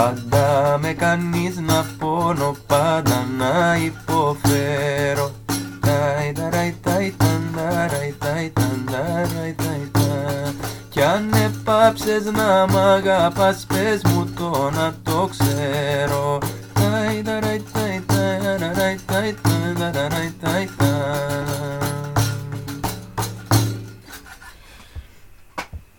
Πάντα με κάνεις να πόνο, πάντα να υποφέρω. Κι αν επάψες να μ' αγαπάς πες μου το να το ξέρω.